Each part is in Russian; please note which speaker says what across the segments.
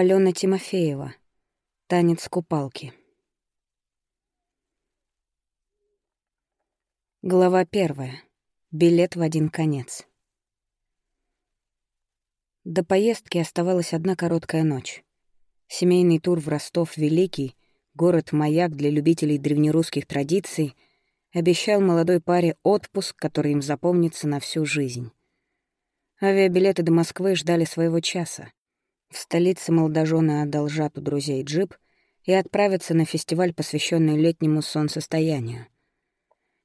Speaker 1: Алена Тимофеева. Танец купалки. Глава первая. Билет в один конец. До поездки оставалась одна короткая ночь. Семейный тур в Ростов Великий, город-маяк для любителей древнерусских традиций, обещал молодой паре отпуск, который им запомнится на всю жизнь. Авиабилеты до Москвы ждали своего часа. В столице молодожены одолжат у друзей джип и отправятся на фестиваль, посвященный летнему солнцестоянию.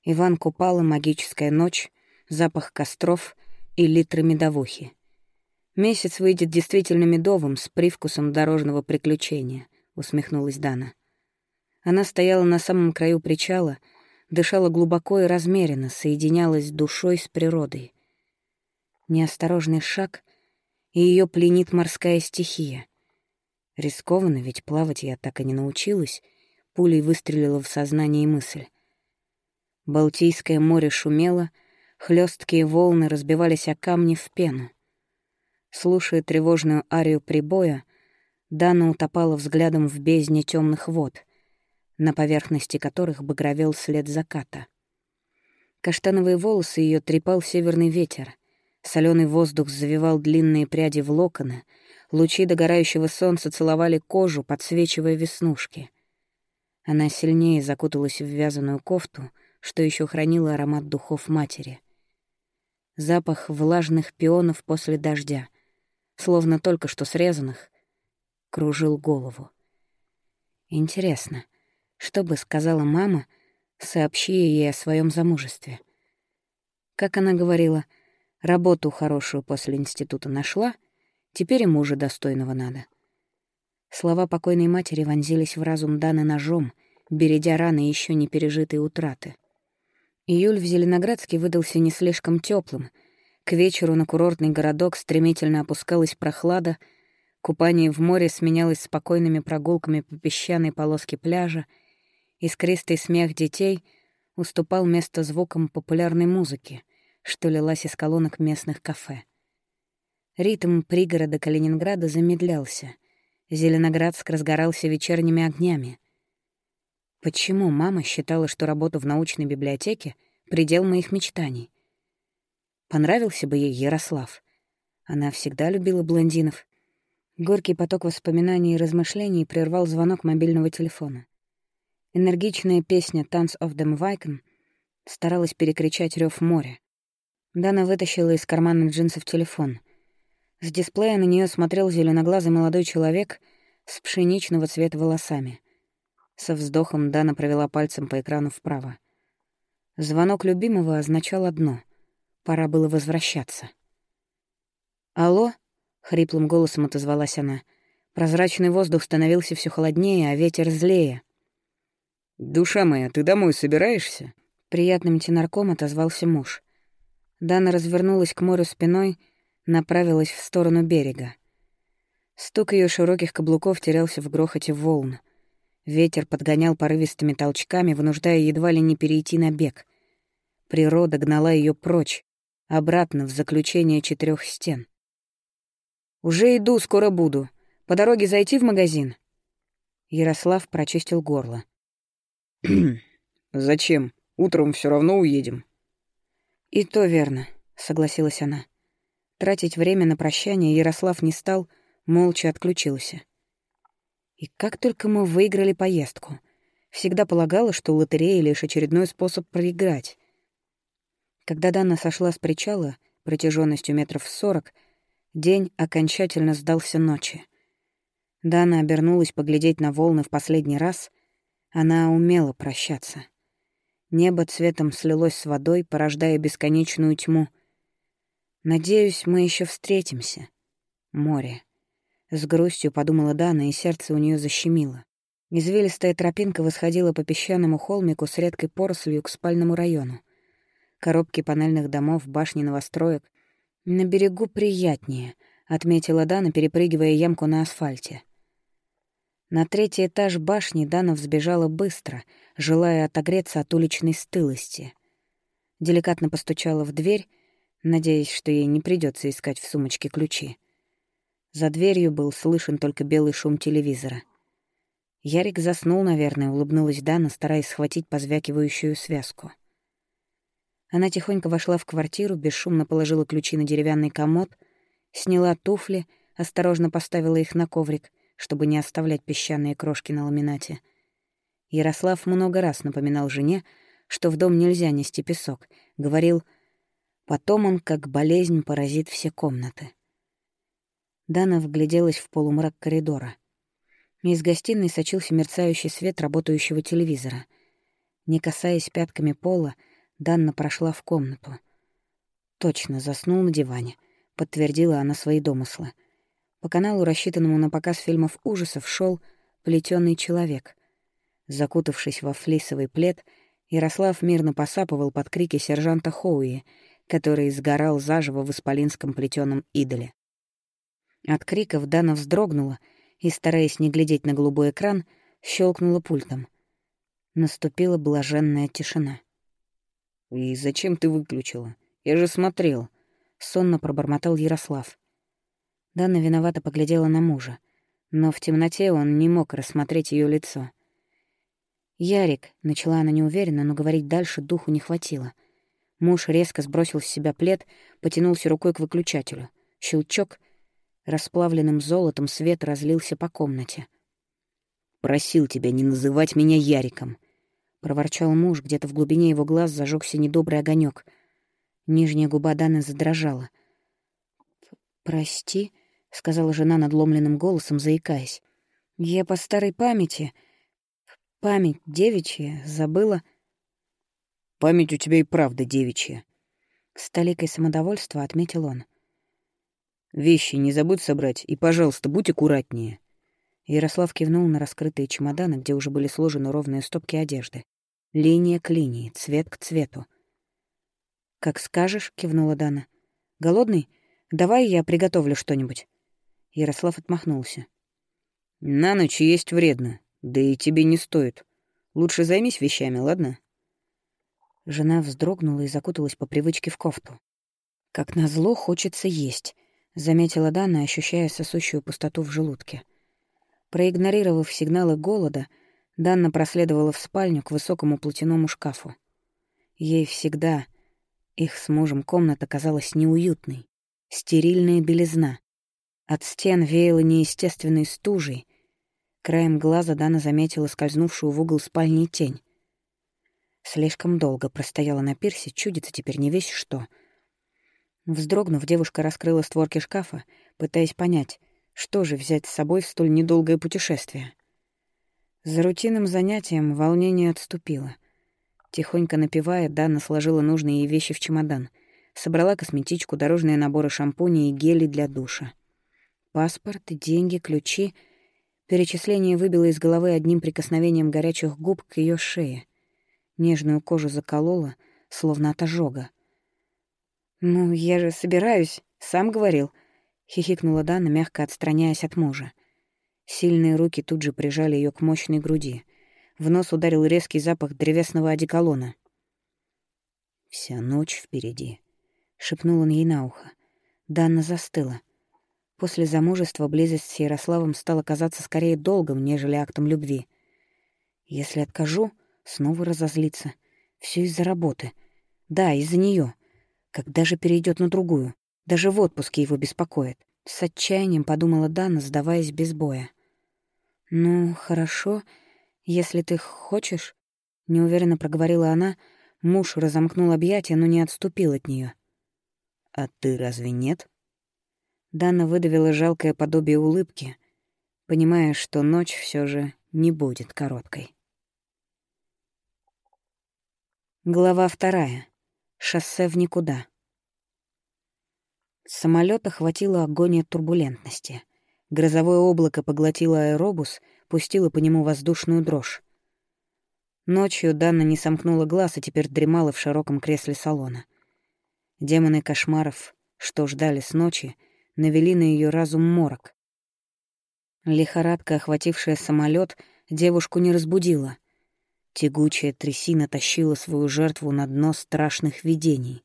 Speaker 1: Иван Купала, магическая ночь, запах костров и литры медовухи. Месяц выйдет действительно медовым, с привкусом дорожного приключения, усмехнулась Дана. Она стояла на самом краю причала, дышала глубоко и размеренно, соединялась душой с природой. Неосторожный шаг — и ее пленит морская стихия. Рискованно, ведь плавать я так и не научилась, пулей выстрелила в сознание мысль. Балтийское море шумело, хлесткие волны разбивались о камни в пену. Слушая тревожную арию прибоя, Дана утопала взглядом в бездне темных вод, на поверхности которых багровел след заката. Каштановые волосы ее трепал северный ветер — Соленый воздух завивал длинные пряди в локоны, лучи догорающего солнца целовали кожу, подсвечивая веснушки. Она сильнее закуталась в вязаную кофту, что еще хранило аромат духов матери. Запах влажных пионов после дождя, словно только что срезанных, кружил голову. Интересно, что бы сказала мама, сообщи ей о своем замужестве? Как она говорила — Работу хорошую после института нашла, теперь и мужа достойного надо. Слова покойной матери вонзились в разум Даны ножом, бередя раны еще не пережитые утраты. Июль в Зеленоградске выдался не слишком теплым. К вечеру на курортный городок стремительно опускалась прохлада, купание в море сменялось спокойными прогулками по песчаной полоске пляжа, искристый смех детей уступал место звукам популярной музыки — что лилась из колонок местных кафе. Ритм пригорода Калининграда замедлялся. Зеленоградск разгорался вечерними огнями. Почему мама считала, что работа в научной библиотеке — предел моих мечтаний? Понравился бы ей Ярослав. Она всегда любила блондинов. Горький поток воспоминаний и размышлений прервал звонок мобильного телефона. Энергичная песня «Tanz of them Viken» старалась перекричать рев моря. Дана вытащила из кармана джинсов телефон. С дисплея на нее смотрел зеленоглазый молодой человек с пшеничного цвета волосами. Со вздохом Дана провела пальцем по экрану вправо. Звонок любимого означал одно — пора было возвращаться. «Алло?» — хриплым голосом отозвалась она. Прозрачный воздух становился все холоднее, а ветер злее. «Душа моя, ты домой собираешься?» Приятным тенарком отозвался муж. Дана развернулась к морю спиной, направилась в сторону берега. Стук ее широких каблуков терялся в грохоте волн. Ветер подгонял порывистыми толчками, вынуждая едва ли не перейти на бег. Природа гнала ее прочь, обратно в заключение четырех стен. «Уже иду, скоро буду. По дороге зайти в магазин?» Ярослав прочистил горло.
Speaker 2: «Зачем? Утром все равно уедем».
Speaker 1: «И то верно», — согласилась она. Тратить время на прощание Ярослав не стал, молча отключился. И как только мы выиграли поездку. Всегда полагала, что лотерея — лишь очередной способ проиграть. Когда Дана сошла с причала, протяженностью метров сорок, день окончательно сдался ночи. Дана обернулась поглядеть на волны в последний раз. Она умела прощаться. Небо цветом слилось с водой, порождая бесконечную тьму. «Надеюсь, мы еще встретимся. Море». С грустью подумала Дана, и сердце у нее защемило. Извилистая тропинка восходила по песчаному холмику с редкой порослью к спальному району. Коробки панельных домов, башни новостроек. «На берегу приятнее», — отметила Дана, перепрыгивая ямку на асфальте. На третий этаж башни Дана взбежала быстро, желая отогреться от уличной стылости. Деликатно постучала в дверь, надеясь, что ей не придется искать в сумочке ключи. За дверью был слышен только белый шум телевизора. Ярик заснул, наверное, улыбнулась Дана, стараясь схватить позвякивающую связку. Она тихонько вошла в квартиру, бесшумно положила ключи на деревянный комод, сняла туфли, осторожно поставила их на коврик, чтобы не оставлять песчаные крошки на ламинате. Ярослав много раз напоминал жене, что в дом нельзя нести песок, говорил, потом он, как болезнь, поразит все комнаты. Дана вгляделась в полумрак коридора. Из гостиной сочился мерцающий свет работающего телевизора. Не касаясь пятками пола, Данна прошла в комнату. Точно, заснул на диване, подтвердила она свои домыслы. По каналу, рассчитанному на показ фильмов ужасов, шел плетёный человек. Закутавшись во флисовый плед, Ярослав мирно посапывал под крики сержанта Хоуи, который сгорал заживо в исполинском плетёном идоле. От криков Дана вздрогнула и, стараясь не глядеть на голубой экран, щелкнула пультом. Наступила блаженная тишина.
Speaker 2: «И зачем ты выключила? Я же смотрел», — сонно пробормотал Ярослав.
Speaker 1: Дана виновато поглядела на мужа, но в темноте он не мог рассмотреть ее лицо. «Ярик», — начала она неуверенно, но говорить дальше духу не хватило. Муж резко сбросил с себя плед, потянулся рукой к выключателю. Щелчок, расплавленным золотом свет разлился по комнате.
Speaker 2: «Просил тебя не называть меня Яриком»,
Speaker 1: проворчал муж, где-то в глубине его глаз зажегся недобрый огонек. Нижняя губа Даны задрожала. «Прости», — сказала жена надломленным голосом, заикаясь. «Я по старой памяти. Память девичья, забыла».
Speaker 2: «Память у тебя и правда девичья», —
Speaker 1: с толикой самодовольства отметил он.
Speaker 2: «Вещи не забудь собрать, и, пожалуйста, будь аккуратнее».
Speaker 1: Ярослав кивнул на раскрытые чемоданы, где уже были сложены ровные стопки одежды. Линия к линии, цвет к цвету. «Как скажешь», — кивнула Дана. «Голодный? Давай я приготовлю что-нибудь». Ярослав отмахнулся.
Speaker 2: «На ночь есть вредно, да и тебе не стоит. Лучше займись вещами, ладно?»
Speaker 1: Жена вздрогнула и закуталась по привычке в кофту. «Как назло, хочется есть», — заметила Дана, ощущая сосущую пустоту в желудке. Проигнорировав сигналы голода, — Данна проследовала в спальню к высокому платяному шкафу. Ей всегда, их с мужем, комната казалась неуютной. Стерильная белизна. От стен веяло неестественной стужей. Краем глаза Дана заметила скользнувшую в угол спальни тень. Слишком долго простояла на пирсе, чудится теперь не весь что. Вздрогнув, девушка раскрыла створки шкафа, пытаясь понять, что же взять с собой в столь недолгое путешествие — за рутинным занятием волнение отступило. Тихонько напевая, Дана сложила нужные ей вещи в чемодан. Собрала косметичку, дорожные наборы шампуней и гели для душа. Паспорт, деньги, ключи. Перечисление выбило из головы одним прикосновением горячих губ к ее шее. Нежную кожу заколола, словно от ожога. «Ну, я же собираюсь, сам говорил», — хихикнула Дана, мягко отстраняясь от мужа. Сильные руки тут же прижали ее к мощной груди. В нос ударил резкий запах древесного одеколона. «Вся ночь впереди», — шепнул он ей на ухо. Данна застыла. После замужества близость с Ярославом стала казаться скорее долгом, нежели актом любви. Если откажу, снова разозлиться. Все из-за работы. Да, из-за нее. Когда же перейдет на другую? Даже в отпуске его беспокоит. С отчаянием подумала Дана, сдаваясь без боя. «Ну, хорошо, если ты хочешь», — неуверенно проговорила она. Муж разомкнул объятия, но не отступил от нее.
Speaker 2: «А ты разве нет?»
Speaker 1: Дана выдавила жалкое подобие улыбки, понимая, что ночь все же не будет короткой. Глава вторая. Шоссе в никуда. Самолет охватила агония турбулентности — Грозовое облако поглотило аэробус, пустило по нему воздушную дрожь. Ночью Данна не сомкнула глаз и теперь дремала в широком кресле салона. Демоны кошмаров, что ждали с ночи, навели на ее разум морок. Лихорадка, охватившая самолет, девушку не разбудила. Тягучая трясина тащила свою жертву на дно страшных видений.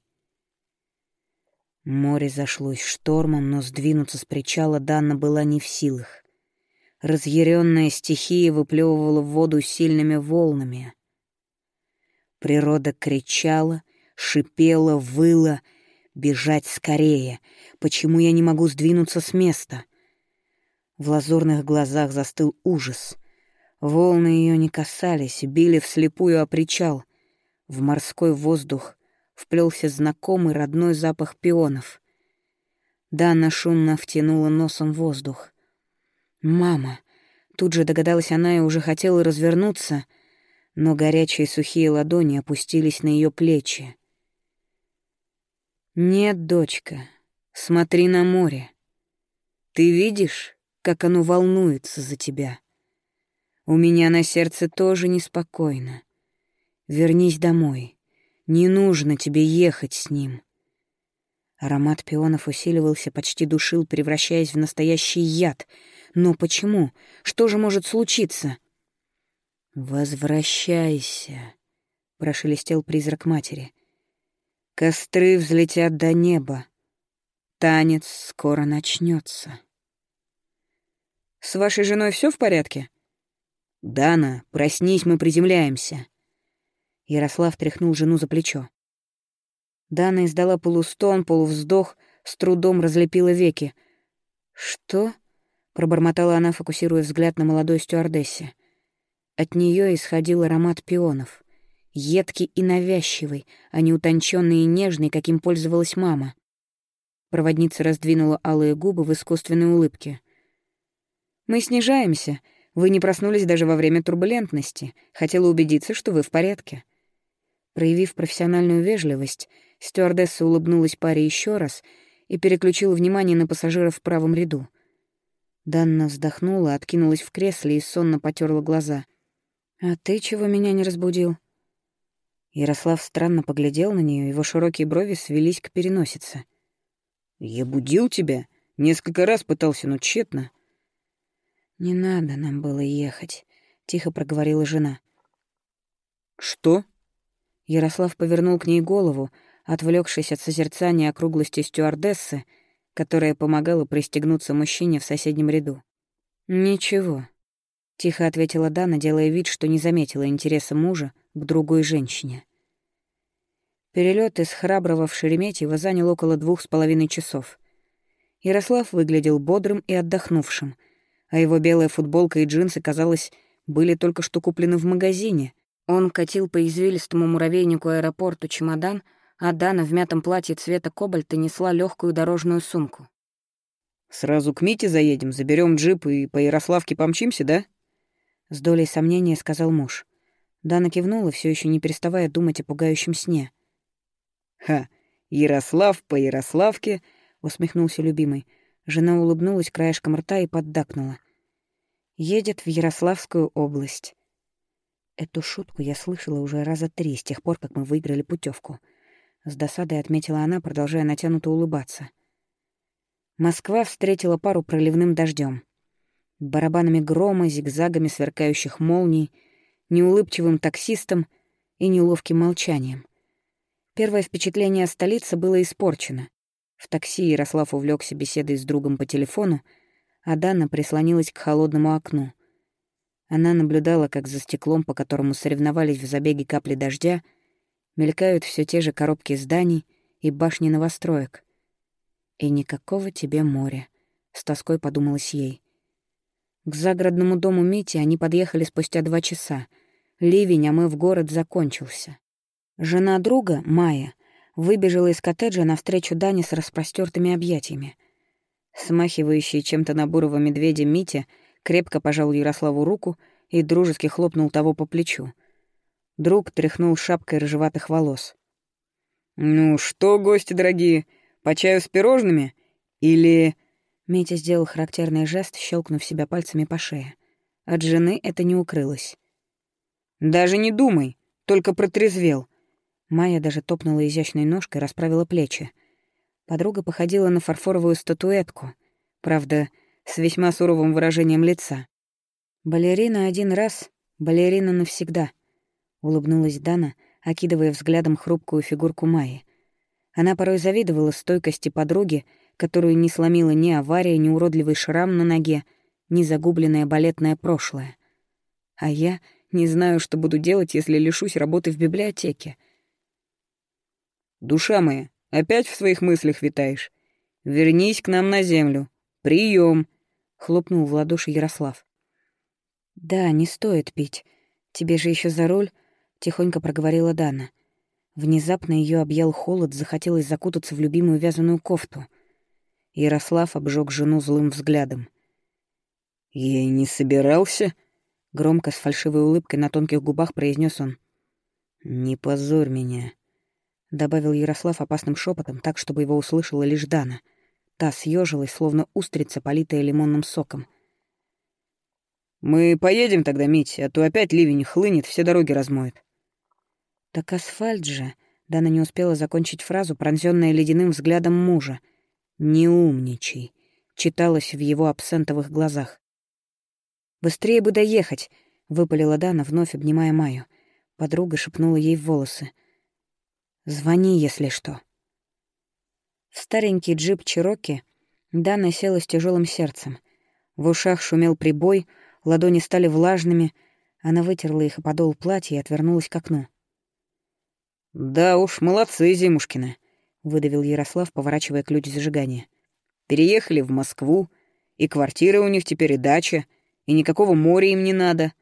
Speaker 1: Море зашлось штормом, но сдвинуться с причала Дана была не в силах. Разъяренная стихия выплевывала в воду сильными волнами. Природа кричала, шипела, выла. «Бежать скорее! Почему я не могу сдвинуться с места?» В лазурных глазах застыл ужас. Волны ее не касались, били вслепую о причал. В морской воздух вплелся знакомый родной запах пионов. Дана шумно втянула носом воздух. «Мама!» Тут же догадалась она и уже хотела развернуться, но горячие сухие ладони опустились на ее плечи. «Нет, дочка, смотри на море. Ты видишь, как оно волнуется за тебя? У меня на сердце тоже неспокойно. Вернись домой. Не нужно тебе ехать с ним. Аромат пионов усиливался, почти душил, превращаясь в настоящий яд. Но почему? Что же может случиться? «Возвращайся», — прошелестел призрак матери. «Костры взлетят до неба. Танец скоро начнется. «С вашей женой все в порядке?» «Дана, проснись, мы приземляемся». Ярослав тряхнул жену за плечо. Дана издала полустон, полувздох, с трудом разлепила веки. «Что?» — пробормотала она, фокусируя взгляд на молодой стюардессе. От нее исходил аромат пионов. Едкий и навязчивый, а не утонченный и нежный, каким пользовалась мама. Проводница раздвинула алые губы в искусственной улыбке. «Мы снижаемся. Вы не проснулись даже во время турбулентности. Хотела убедиться, что вы в порядке». Проявив профессиональную вежливость, стюардесса улыбнулась паре еще раз и переключила внимание на пассажиров в правом ряду. Данна вздохнула, откинулась в кресле и сонно потерла глаза. «А ты чего меня не разбудил?» Ярослав странно поглядел на нее, его широкие брови свелись к переносице. «Я будил тебя? Несколько раз пытался, но тщетно». «Не надо нам было ехать», — тихо проговорила жена.
Speaker 2: «Что?»
Speaker 1: Ярослав повернул к ней голову, отвлекшись от созерцания округлости стюардессы, которая помогала пристегнуться мужчине в соседнем ряду. «Ничего», — тихо ответила Дана, делая вид, что не заметила интереса мужа к другой женщине. Перелет из Храброго в Шереметьево занял около двух с половиной часов. Ярослав выглядел бодрым и отдохнувшим, а его белая футболка и джинсы, казалось, были только что куплены в магазине, он катил по извилистому муравейнику аэропорту чемодан, а Дана в мятом платье цвета кобальта несла легкую дорожную сумку.
Speaker 2: «Сразу к Мите заедем, заберем джип и по Ярославке помчимся, да?»
Speaker 1: С долей сомнения сказал муж. Дана кивнула, все еще не переставая думать о пугающем сне.
Speaker 2: «Ха, Ярослав по Ярославке!» — усмехнулся любимый.
Speaker 1: Жена улыбнулась краешком рта и поддакнула. «Едет в Ярославскую область. Эту шутку я слышала уже раза три с тех пор, как мы выиграли путевку. С досадой отметила она, продолжая натянуто улыбаться. Москва встретила пару проливным дождем, Барабанами грома, зигзагами сверкающих молний, неулыбчивым таксистом и неловким молчанием. Первое впечатление о столице было испорчено. В такси Ярослав увлекся беседой с другом по телефону, а Дана прислонилась к холодному окну — она наблюдала, как за стеклом, по которому соревновались в забеге капли дождя, мелькают все те же коробки зданий и башни новостроек. «И никакого тебе моря», — с тоской подумалось ей. К загородному дому Мити они подъехали спустя два часа. Ливень, а мы в город, закончился. Жена друга, Майя, выбежала из коттеджа навстречу Дане с распростертыми объятиями. Смахивающий чем-то на бурого медведя Митя — крепко пожал Ярославу руку и дружески хлопнул того по плечу. Друг тряхнул шапкой рыжеватых волос.
Speaker 2: «Ну что, гости дорогие, по чаю с пирожными? Или...»
Speaker 1: Митя сделал характерный жест, щелкнув себя пальцами по шее. От жены это не укрылось.
Speaker 2: «Даже не думай, только протрезвел».
Speaker 1: Майя даже топнула изящной ножкой, расправила плечи. Подруга походила на фарфоровую статуэтку. Правда, с весьма суровым выражением лица. «Балерина один раз, балерина навсегда», — улыбнулась Дана, окидывая взглядом хрупкую фигурку Майи. Она порой завидовала стойкости подруги, которую не сломила ни авария, ни уродливый шрам на ноге, ни загубленное балетное прошлое. А я не знаю, что буду делать, если лишусь работы в библиотеке.
Speaker 2: «Душа моя, опять в своих мыслях витаешь? Вернись к нам на землю. Прием! хлопнул в ладоши Ярослав.
Speaker 1: «Да, не стоит пить. Тебе же еще за руль», — тихонько проговорила Дана. Внезапно ее объял холод, захотелось закутаться в любимую вязаную кофту. Ярослав обжег жену злым взглядом.
Speaker 2: «Я и не собирался», — громко с фальшивой улыбкой на тонких губах произнес он. «Не позорь меня», — добавил Ярослав опасным шепотом, так, чтобы его услышала лишь Дана. Та съежилась, словно устрица, политая лимонным соком. «Мы поедем тогда, Мить, а то опять ливень хлынет, все дороги размоет».
Speaker 1: «Так асфальт же», — Дана не успела закончить фразу, пронзённая ледяным взглядом мужа. «Не умничай», — читалось в его абсентовых глазах. «Быстрее бы доехать», — выпалила Дана, вновь обнимая Майю. Подруга шепнула ей в волосы. «Звони, если что». В старенький джип Чироки Дана села с тяжелым сердцем. В ушах шумел прибой, ладони стали влажными. Она вытерла их и подол платья и отвернулась к окну.
Speaker 2: «Да уж, молодцы, Зимушкины», — выдавил Ярослав, поворачивая ключ зажигания. «Переехали в Москву, и квартира у них теперь, и дача, и никакого моря им не надо».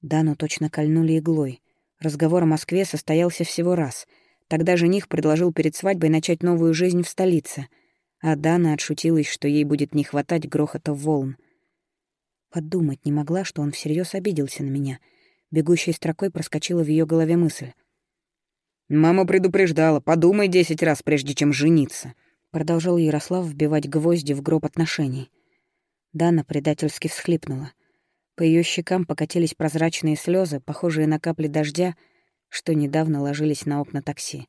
Speaker 1: Дану точно кольнули иглой. Разговор о Москве состоялся всего раз. Тогда жених предложил перед свадьбой начать новую жизнь в столице, а Дана отшутилась, что ей будет не хватать грохота волн. Подумать не могла, что он всерьез обиделся на меня. Бегущей строкой проскочила в ее голове мысль.
Speaker 2: «Мама предупреждала, подумай десять раз, прежде чем жениться», —
Speaker 1: продолжал Ярослав вбивать гвозди в гроб отношений. Дана предательски всхлипнула. По ее щекам покатились прозрачные слезы, похожие на капли дождя, что недавно ложились на окна такси.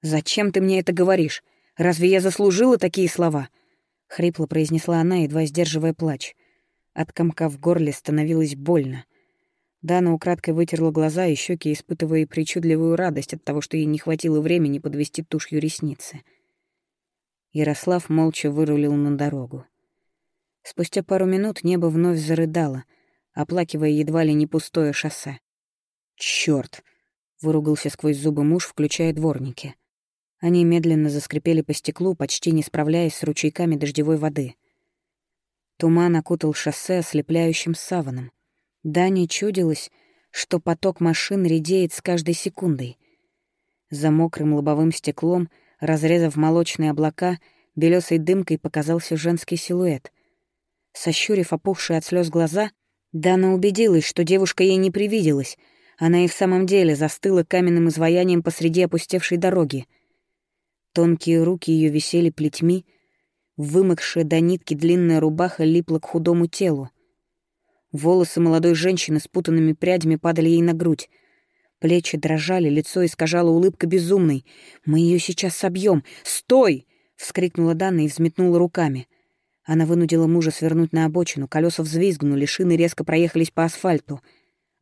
Speaker 2: «Зачем ты мне это говоришь? Разве я заслужила такие слова?»
Speaker 1: — хрипло произнесла она, едва сдерживая плач. От комка в горле становилось больно. Дана украдкой вытерла глаза и щеки, испытывая причудливую радость от того, что ей не хватило времени подвести тушью ресницы. Ярослав молча вырулил на дорогу. Спустя пару минут небо вновь зарыдало, оплакивая едва ли не пустое шоссе.
Speaker 2: «Чёрт!»
Speaker 1: — выругался сквозь зубы муж, включая дворники. Они медленно заскрипели по стеклу, почти не справляясь с ручейками дождевой воды. Туман окутал шоссе ослепляющим саваном. Дане чудилось, что поток машин редеет с каждой секундой. За мокрым лобовым стеклом, разрезав молочные облака, белесой дымкой показался женский силуэт. Сощурив опухшие от слез глаза, Дана убедилась, что девушка ей не привиделась. Она и в самом деле застыла каменным изваянием посреди опустевшей дороги. Тонкие руки ее висели плетьми, вымокшая до нитки длинная рубаха липла к худому телу. Волосы молодой женщины с путанными прядями падали ей на грудь. Плечи дрожали, лицо искажало улыбка безумной. «Мы ее сейчас собьем! Стой!» — вскрикнула Дана и взметнула руками. Она вынудила мужа свернуть на обочину, колеса взвизгнули, шины резко проехались по асфальту.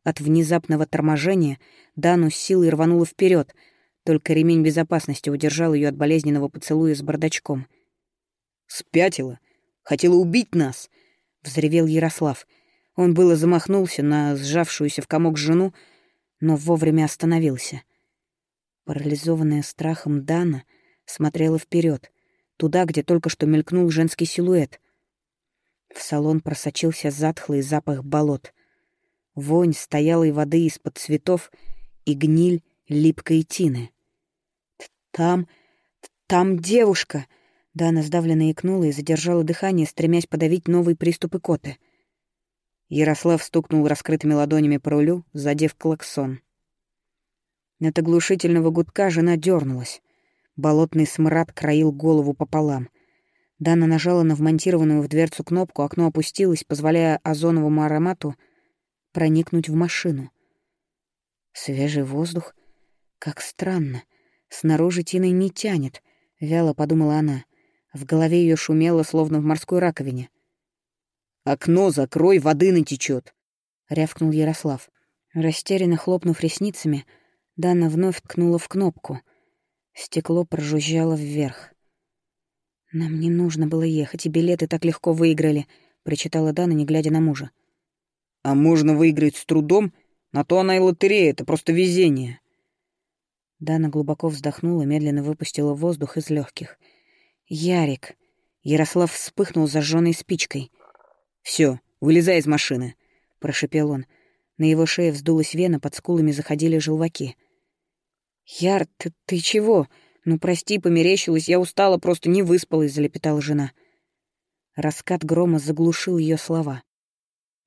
Speaker 1: От внезапного торможения Дану с силой рванула вперед, только ремень безопасности удержал ее от болезненного поцелуя с бардачком.
Speaker 2: «Спятила! Хотела убить нас!» — взревел Ярослав. Он было замахнулся на сжавшуюся в комок жену, но вовремя остановился.
Speaker 1: Парализованная страхом Дана смотрела вперед, туда, где только что мелькнул женский силуэт. В салон просочился затхлый запах болот. Вонь стоялой воды из-под цветов и гниль липкой тины. «Там... там девушка!» Дана сдавленно икнула и задержала дыхание, стремясь подавить новый приступ икоты.
Speaker 2: Ярослав стукнул раскрытыми ладонями по рулю, задев клаксон.
Speaker 1: От оглушительного гудка жена дернулась. Болотный смрад краил голову пополам. Дана нажала на вмонтированную в дверцу кнопку, окно опустилось, позволяя озоновому аромату проникнуть в машину. Свежий воздух. Как странно. Снаружи тиной не тянет, — вяло подумала она. В голове ее шумело, словно в морской раковине.
Speaker 2: «Окно закрой, воды натечет,
Speaker 1: рявкнул Ярослав. Растерянно хлопнув ресницами, Дана вновь ткнула в кнопку — Стекло прожужжало вверх. «Нам не нужно было ехать, и билеты так легко выиграли», — прочитала Дана, не глядя на мужа.
Speaker 2: «А можно выиграть с трудом? На то она и лотерея, это просто везение».
Speaker 1: Дана глубоко вздохнула, медленно выпустила воздух из легких. «Ярик!» Ярослав вспыхнул зажженной спичкой.
Speaker 2: Все, вылезай из машины», — прошепел он.
Speaker 1: На его шее вздулась вена, под скулами заходили желваки. «Яр, ты, ты чего? Ну, прости, померещилась, я устала, просто не выспалась», — залепетала жена. Раскат грома заглушил ее слова.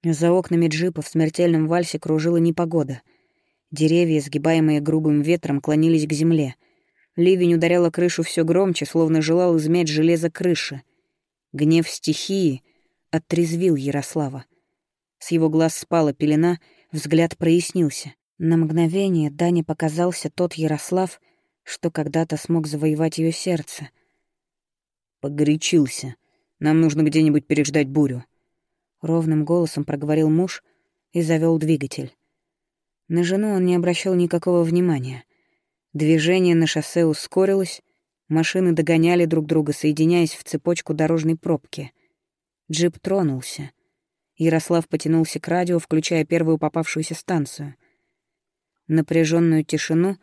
Speaker 1: За окнами джипа в смертельном вальсе кружила непогода. Деревья, сгибаемые грубым ветром, клонились к земле. Ливень ударяла крышу все громче, словно желал измять железо крыши. Гнев стихии оттрезвил Ярослава. С его глаз спала пелена, взгляд прояснился. На мгновение Дане показался тот Ярослав, что когда-то смог завоевать ее сердце.
Speaker 2: «Погорячился. Нам нужно где-нибудь переждать бурю», —
Speaker 1: ровным голосом проговорил муж и завел двигатель. На жену он не обращал никакого внимания. Движение на шоссе ускорилось, машины догоняли друг друга, соединяясь в цепочку дорожной пробки. Джип тронулся. Ярослав потянулся к радио, включая первую попавшуюся станцию. Напряженную тишину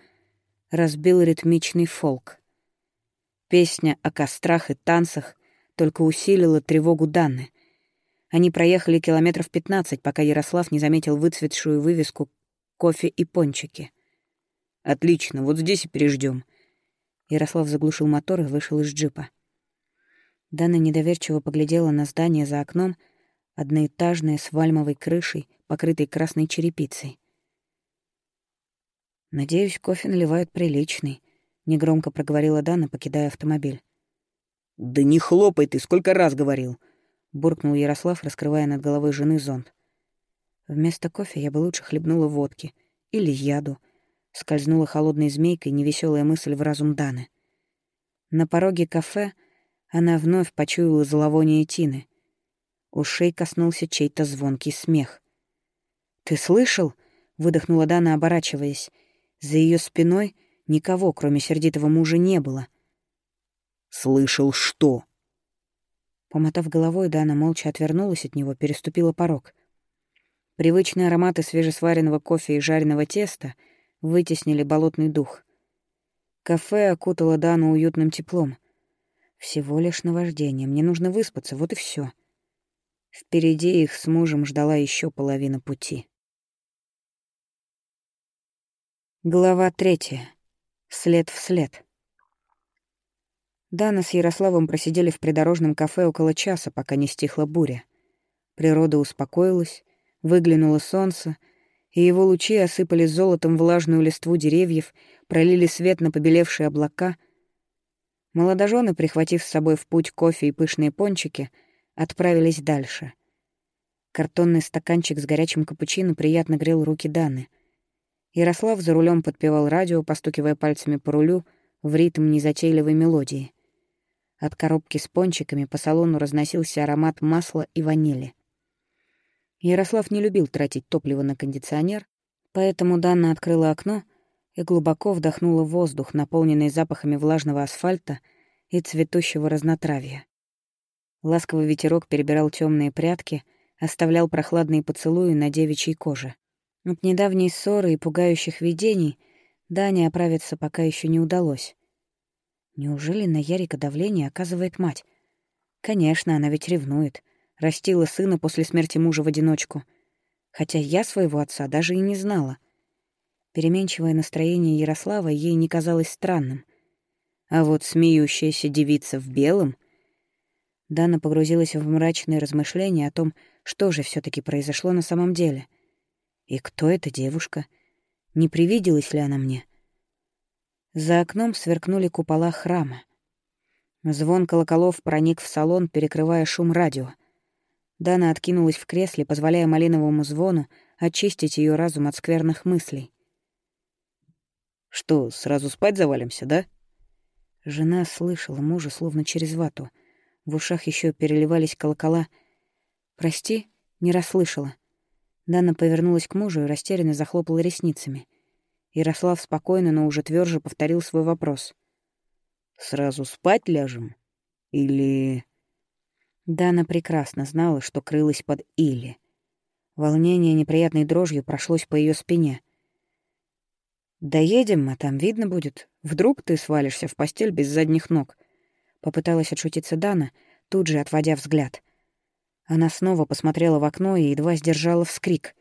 Speaker 1: разбил ритмичный фолк. Песня о кострах и танцах только усилила тревогу Данны. Они проехали километров пятнадцать, пока Ярослав не заметил выцветшую вывеску «Кофе и пончики».
Speaker 2: «Отлично, вот здесь и переждем.
Speaker 1: Ярослав заглушил мотор и вышел из джипа. Дана недоверчиво поглядела на здание за окном, одноэтажное с вальмовой крышей, покрытой красной черепицей. «Надеюсь, кофе наливают приличный», — негромко проговорила Дана, покидая автомобиль.
Speaker 2: «Да не хлопай ты, сколько раз говорил!»
Speaker 1: — буркнул Ярослав, раскрывая над головой жены зонт. «Вместо кофе я бы лучше хлебнула водки. Или яду». Скользнула холодной змейкой невеселая мысль в разум Даны. На пороге кафе — она вновь почуяла зловоние Тины. Ушей коснулся чей-то звонкий смех. «Ты слышал?» — выдохнула Дана, оборачиваясь. За ее спиной никого, кроме сердитого мужа, не было.
Speaker 2: «Слышал что?»
Speaker 1: Помотав головой, Дана молча отвернулась от него, переступила порог. Привычные ароматы свежесваренного кофе и жареного теста вытеснили болотный дух. Кафе окутало Дану уютным теплом. Всего лишь наваждение. Мне нужно выспаться, вот и все. Впереди их с мужем ждала еще половина пути. Глава третья. След в след. Дана с Ярославом просидели в придорожном кафе около часа, пока не стихла буря. Природа успокоилась, выглянуло солнце, и его лучи осыпали золотом влажную листву деревьев, пролили свет на побелевшие облака, Молодожены, прихватив с собой в путь кофе и пышные пончики, отправились дальше. Картонный стаканчик с горячим капучино приятно грел руки Даны. Ярослав за рулем подпевал радио, постукивая пальцами по рулю в ритм незатейливой мелодии. От коробки с пончиками по салону разносился аромат масла и ванили. Ярослав не любил тратить топливо на кондиционер, поэтому Дана открыла окно — и глубоко вдохнула воздух, наполненный запахами влажного асфальта и цветущего разнотравья. Ласковый ветерок перебирал темные прядки, оставлял прохладные поцелуи на девичьей коже. От недавней ссоры и пугающих видений Дане оправиться пока еще не удалось. Неужели на Ярика давление оказывает мать? Конечно, она ведь ревнует. Растила сына после смерти мужа в одиночку. Хотя я своего отца даже и не знала. Переменчивое настроение Ярослава ей не казалось странным. А вот смеющаяся девица в белом... Дана погрузилась в мрачные размышления о том, что же все таки произошло на самом деле. И кто эта девушка? Не привиделась ли она мне? За окном сверкнули купола храма. Звон колоколов проник в салон, перекрывая шум радио. Дана откинулась в кресле, позволяя малиновому звону очистить ее разум от скверных мыслей.
Speaker 2: Что, сразу спать завалимся, да?»
Speaker 1: Жена слышала мужа словно через вату. В ушах еще переливались колокола. «Прости, не расслышала». Дана повернулась к мужу и растерянно захлопала ресницами. Ярослав спокойно, но уже тверже повторил свой вопрос.
Speaker 2: Сразу спать ляжем? Или...»
Speaker 1: Дана прекрасно знала, что крылась под «или». Волнение неприятной дрожью прошлось по ее спине. «Доедем, а там видно будет. Вдруг ты свалишься в постель без задних ног?» Попыталась отшутиться Дана, тут же отводя взгляд. Она снова посмотрела в окно и едва сдержала вскрик.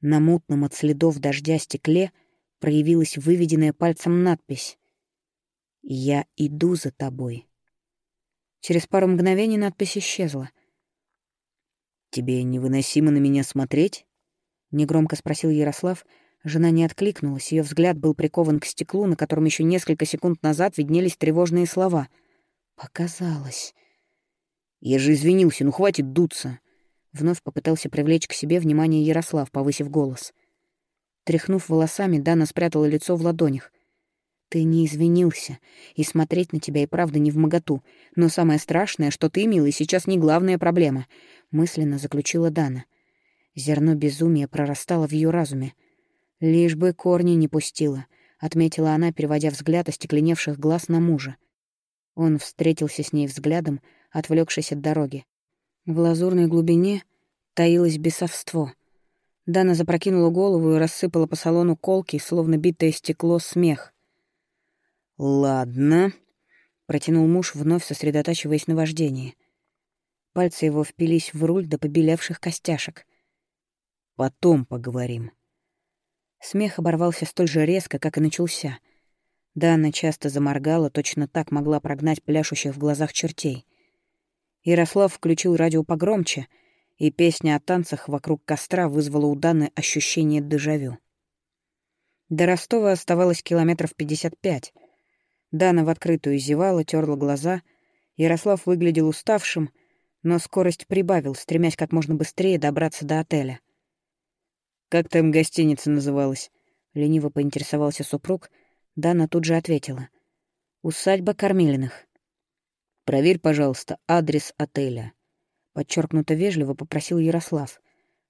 Speaker 1: На мутном от следов дождя стекле проявилась выведенная пальцем надпись «Я иду за тобой». Через пару мгновений надпись исчезла.
Speaker 2: «Тебе невыносимо на меня смотреть?» — негромко спросил Ярослав. Жена не откликнулась, ее взгляд был прикован к стеклу, на котором еще несколько секунд назад виднелись тревожные слова. «Показалось». «Я же извинился, ну хватит дуться!» Вновь попытался привлечь к себе внимание Ярослав, повысив голос. Тряхнув волосами, Дана спрятала лицо в ладонях. «Ты не извинился, и смотреть на тебя и правда не в моготу. Но самое страшное, что ты, милый, сейчас не главная проблема», — мысленно заключила Дана. Зерно безумия прорастало в ее разуме. «Лишь бы корни не пустила», — отметила она, переводя взгляд остекленевших глаз на мужа. Он встретился с ней взглядом, отвлекшись от дороги. В лазурной глубине таилось бесовство. Дана запрокинула голову и рассыпала по салону колки, словно битое стекло, смех. «Ладно», — протянул муж, вновь сосредотачиваясь на вождении. Пальцы его впились в руль до побелевших костяшек. «Потом поговорим». Смех оборвался столь же резко, как и начался. Дана часто заморгала, точно так могла прогнать пляшущих в глазах чертей. Ярослав включил радио погромче, и песня о танцах вокруг костра вызвала у Даны ощущение дежавю. До Ростова оставалось километров пятьдесят пять. Дана в открытую зевала, терла глаза. Ярослав выглядел уставшим, но скорость прибавил, стремясь как можно быстрее добраться до отеля. «Как там гостиница называлась?» — лениво поинтересовался супруг — Дана тут же ответила. «Усадьба Кормилиных». «Проверь, пожалуйста, адрес отеля», — подчеркнуто вежливо попросил Ярослав.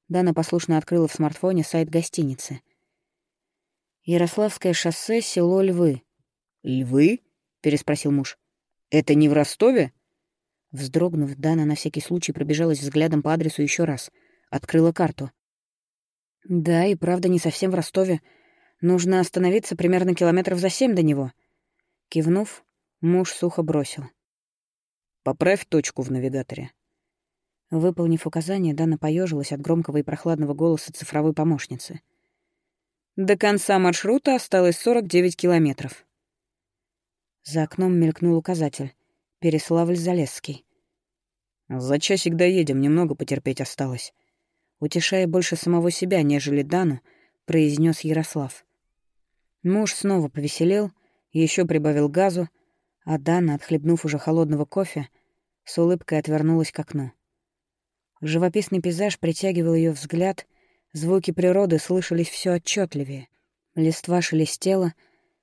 Speaker 2: Дана послушно открыла в смартфоне сайт гостиницы. «Ярославское шоссе, село Львы». «Львы?» — переспросил муж. «Это не в Ростове?» Вздрогнув, Дана на всякий случай пробежалась взглядом по адресу еще раз. Открыла карту. «Да, и правда не совсем в Ростове. Нужно остановиться примерно километров за семь до него. Кивнув, муж сухо бросил. «Поправь точку в навигаторе». Выполнив указание, Дана поежилась от громкого и прохладного голоса цифровой помощницы. До конца маршрута осталось 49 километров. За окном мелькнул указатель. Переславль-Залесский. «За часик доедем, немного потерпеть осталось». Утешая больше самого себя, нежели Дану, произнес Ярослав. Муж снова повеселел, еще прибавил газу, а Дана, отхлебнув уже холодного кофе, с улыбкой отвернулась к окну. Живописный пейзаж притягивал ее взгляд, звуки природы слышались все отчетливее. Листва шелестела,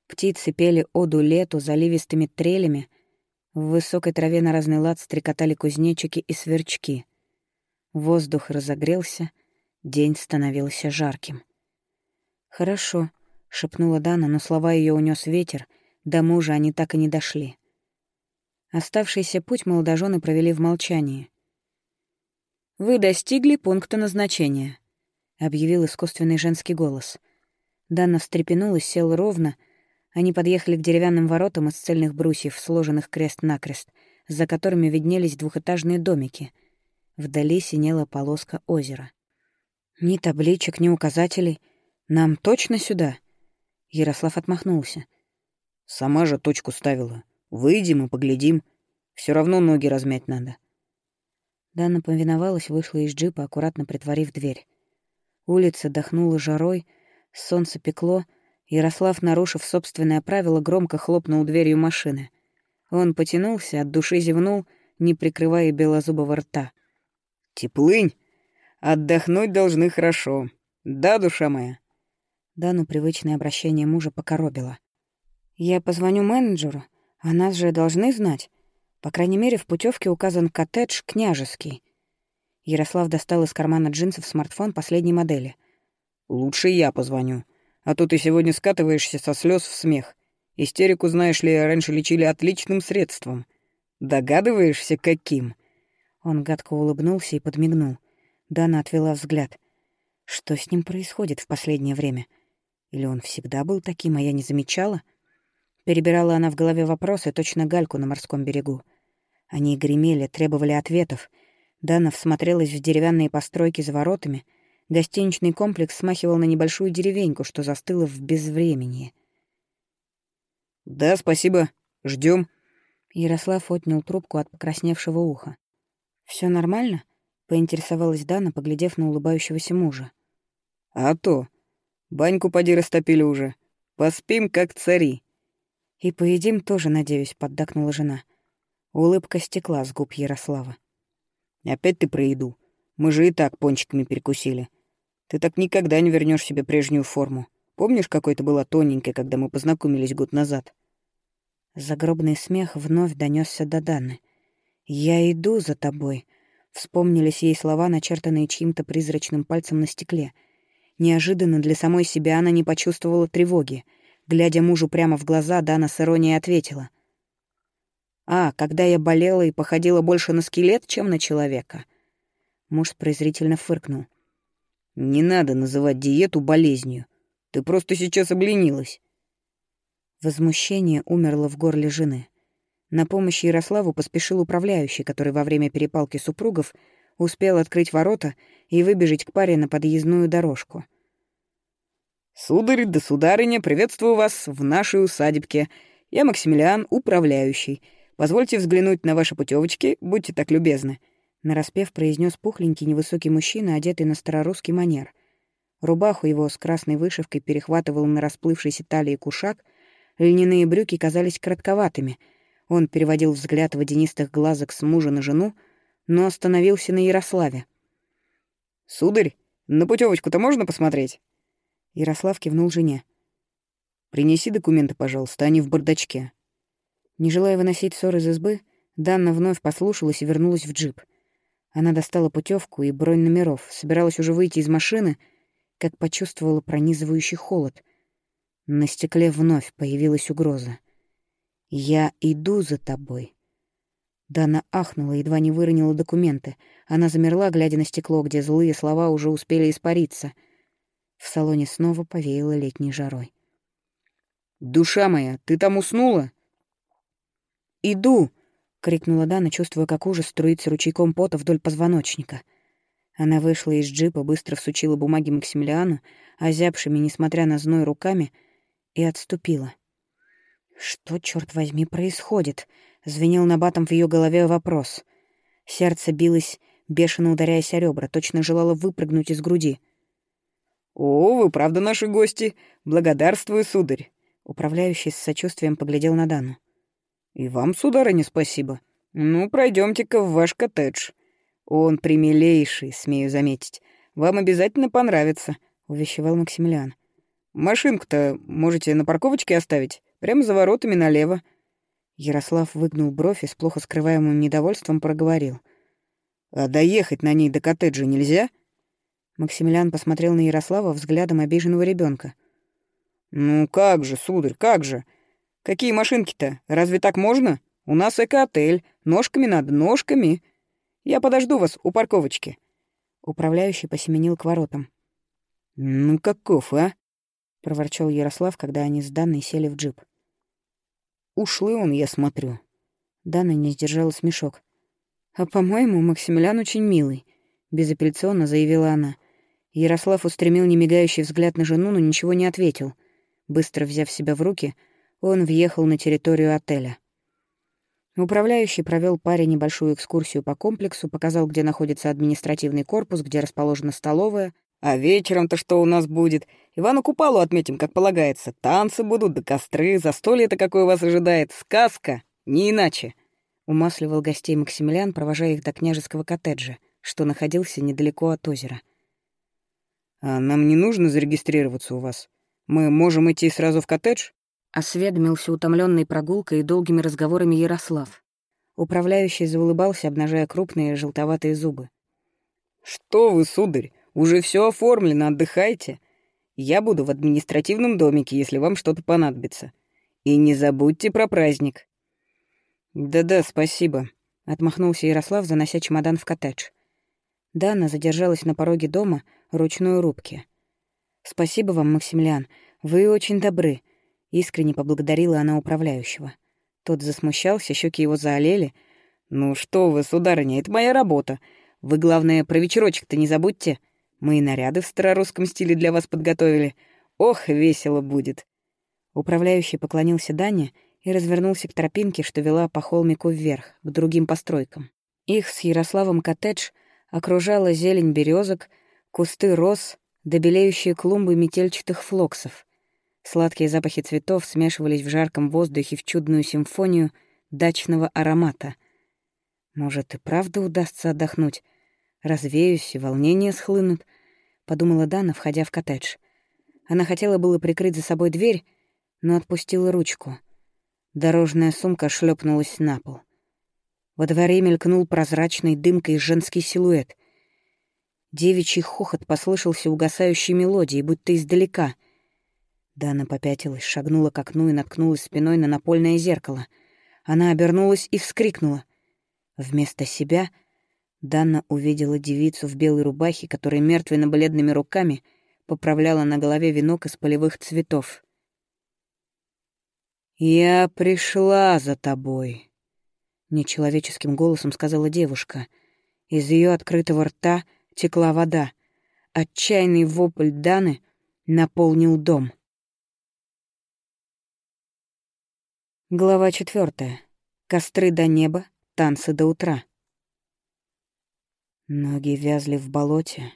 Speaker 2: птицы пели оду лету заливистыми трелями, в высокой траве на разный лад стрекотали кузнечики и сверчки. Воздух разогрелся, день становился жарким. «Хорошо», — шепнула Дана, но слова ее унес ветер, до мужа они так и не дошли. Оставшийся путь молодожены провели в молчании. «Вы достигли пункта назначения», — объявил искусственный женский голос. Дана встрепенулась, села ровно. Они подъехали к деревянным воротам из цельных брусьев, сложенных крест-накрест, за которыми виднелись двухэтажные домики. Вдали синела полоска озера. Ни табличек, ни указателей — нам точно сюда?» Ярослав отмахнулся. «Сама же точку ставила. Выйдем и поглядим. Все равно ноги размять надо». Дана повиновалась, вышла из джипа, аккуратно притворив дверь. Улица дохнула жарой, солнце пекло. Ярослав, нарушив собственное правило, громко хлопнул дверью машины. Он потянулся, от души зевнул, не прикрывая белозубого рта. «Теплынь! Отдохнуть должны хорошо. Да, душа моя?» Дану привычное обращение мужа покоробило. «Я позвоню менеджеру, а нас же должны знать. По крайней мере, в путевке указан коттедж «Княжеский». Ярослав достал из кармана джинсов смартфон последней модели. «Лучше я позвоню, а то ты сегодня скатываешься со слез в смех. Истерику, знаешь ли, раньше лечили отличным средством. Догадываешься, каким?»
Speaker 1: Он гадко улыбнулся и подмигнул. Дана отвела взгляд. Что с ним происходит в последнее время? Или он всегда был таким, а я не замечала? Перебирала она в голове вопросы, точно гальку на морском берегу. Они гремели, требовали ответов. Дана всмотрелась в деревянные постройки за воротами. Гостиничный комплекс смахивал на небольшую деревеньку, что застыла в безвременье.
Speaker 2: «Да, спасибо. Ждем.
Speaker 1: Ярослав отнял трубку от покрасневшего уха. Все нормально?» — поинтересовалась Дана, поглядев на улыбающегося мужа.
Speaker 2: «А то. Баньку поди растопили уже. Поспим, как цари».
Speaker 1: «И поедим тоже, надеюсь», — поддакнула жена. Улыбка стекла с губ Ярослава.
Speaker 2: «Опять ты про еду. Мы же и так пончиками перекусили. Ты так никогда не вернешь себе прежнюю форму. Помнишь, какой ты была тоненькая, когда мы познакомились год назад?»
Speaker 1: Загробный смех вновь донесся до Даны. «Я иду за тобой», — вспомнились ей слова, начертанные чьим-то призрачным пальцем на стекле. Неожиданно для самой себя она не почувствовала тревоги. Глядя мужу прямо в глаза, Дана с иронией ответила. «А, когда я болела и походила больше на скелет, чем на человека». Муж презрительно фыркнул.
Speaker 2: «Не надо называть диету болезнью. Ты просто сейчас обленилась».
Speaker 1: Возмущение умерло в горле жены. На помощь Ярославу поспешил управляющий, который во время перепалки супругов успел открыть ворота и выбежать к паре на подъездную дорожку.
Speaker 2: «Сударь да сударыня, приветствую вас в нашей усадебке. Я Максимилиан, управляющий. Позвольте взглянуть на ваши путевочки, будьте так любезны», — нараспев произнес пухленький невысокий мужчина, одетый на старорусский манер — Рубаху его с красной вышивкой перехватывал на расплывшейся талии кушак, льняные брюки казались коротковатыми. Он переводил взгляд водянистых глазок с мужа на жену, но остановился на Ярославе. «Сударь, на путевочку-то можно посмотреть?»
Speaker 1: Ярослав кивнул жене.
Speaker 2: «Принеси документы, пожалуйста, они в бардачке».
Speaker 1: Не желая выносить ссор из избы, Данна вновь послушалась и вернулась в джип. Она достала путевку и бронь номеров, собиралась уже выйти из машины — как почувствовала пронизывающий холод. На стекле вновь появилась угроза. «Я иду за тобой». Дана ахнула, едва не выронила документы. Она замерла, глядя на стекло, где злые слова уже успели испариться. В салоне снова повеяло летней жарой.
Speaker 2: «Душа моя, ты там уснула?»
Speaker 1: «Иду!» — крикнула Дана, чувствуя, как ужас струится ручейком пота вдоль позвоночника — она вышла из джипа, быстро всучила бумаги Максимилиану, озябшими, несмотря на зной, руками, и отступила. «Что, черт возьми, происходит?» — звенел набатом в ее голове вопрос. Сердце билось, бешено ударяясь о ребра, точно желало выпрыгнуть из груди.
Speaker 2: «О, вы правда наши гости? Благодарствую, сударь!»
Speaker 1: Управляющий с сочувствием поглядел на Дану.
Speaker 2: «И вам, сударыня, спасибо. Ну, пройдемте ка в ваш коттедж. «Он примилейший, смею заметить. Вам обязательно понравится», — увещевал Максимилиан. «Машинку-то можете на парковочке оставить, прямо за воротами налево».
Speaker 1: Ярослав выгнул бровь и с плохо скрываемым недовольством проговорил.
Speaker 2: «А доехать на ней до коттеджа нельзя?»
Speaker 1: Максимилиан посмотрел на Ярослава взглядом обиженного ребенка.
Speaker 2: «Ну как же, сударь, как же? Какие машинки-то? Разве так можно? У нас эко-отель. Ножками надо, ножками. Я подожду вас у парковочки».
Speaker 1: Управляющий посеменил к воротам.
Speaker 2: «Ну каков, а?»
Speaker 1: — проворчал Ярослав, когда они с Данной сели в джип.
Speaker 2: «Ушлый он, я смотрю».
Speaker 1: Дана не сдержала смешок. «А, по-моему, Максимилиан очень милый», — безапелляционно заявила она. Ярослав устремил немигающий взгляд на жену, но ничего не ответил. Быстро взяв себя в руки, он въехал на территорию отеля. Управляющий провел паре небольшую экскурсию по комплексу, показал, где находится административный корпус, где расположена столовая.
Speaker 2: «А вечером-то что у нас будет? Ивану Купалу отметим, как полагается. Танцы будут, да костры, застолье-то какое вас ожидает. Сказка! Не иначе!»
Speaker 1: Умасливал гостей Максимилиан, провожая их до княжеского коттеджа, что находился недалеко от озера.
Speaker 2: «А нам не нужно зарегистрироваться у вас? Мы можем идти сразу в коттедж?»
Speaker 1: Осведомился утомленной прогулкой и долгими разговорами Ярослав. Управляющий заулыбался, обнажая крупные желтоватые зубы.
Speaker 2: «Что вы, сударь, уже все оформлено, отдыхайте. Я буду в административном домике, если вам что-то понадобится. И не забудьте про праздник». «Да-да, спасибо», — отмахнулся Ярослав, занося чемодан в коттедж. Дана задержалась на пороге дома ручной рубки. «Спасибо вам, Максимилиан, вы очень добры», — искренне поблагодарила она управляющего. Тот засмущался, щеки его заолели. «Ну что вы, сударыня, это моя работа. Вы, главное, про вечерочек-то не забудьте. Мы и наряды в старорусском стиле для вас подготовили. Ох, весело будет». Управляющий поклонился Дане и развернулся к тропинке, что вела по холмику вверх, к другим постройкам. Их с Ярославом коттедж окружала зелень березок, кусты роз, добелеющие клумбы метельчатых флоксов. Сладкие запахи цветов смешивались в жарком воздухе в чудную симфонию дачного аромата. Может, и правда удастся отдохнуть? Развеюсь, и волнения схлынут, — подумала Дана, входя в коттедж. Она хотела было прикрыть за собой дверь, но отпустила ручку. Дорожная сумка шлепнулась на пол. Во дворе мелькнул прозрачной дымкой женский силуэт. Девичий хохот послышался угасающей мелодией, будто издалека. Дана попятилась, шагнула к окну и наткнулась спиной на напольное зеркало. Она обернулась и вскрикнула. Вместо себя Дана увидела девицу в белой рубахе, которая мертвенно-бледными руками поправляла на голове венок из полевых цветов. «Я пришла за тобой», — нечеловеческим голосом сказала девушка. Из ее открытого рта текла вода. Отчаянный вопль Даны наполнил дом. Глава четвертая. Костры до неба, танцы до утра. Ноги вязли в болоте.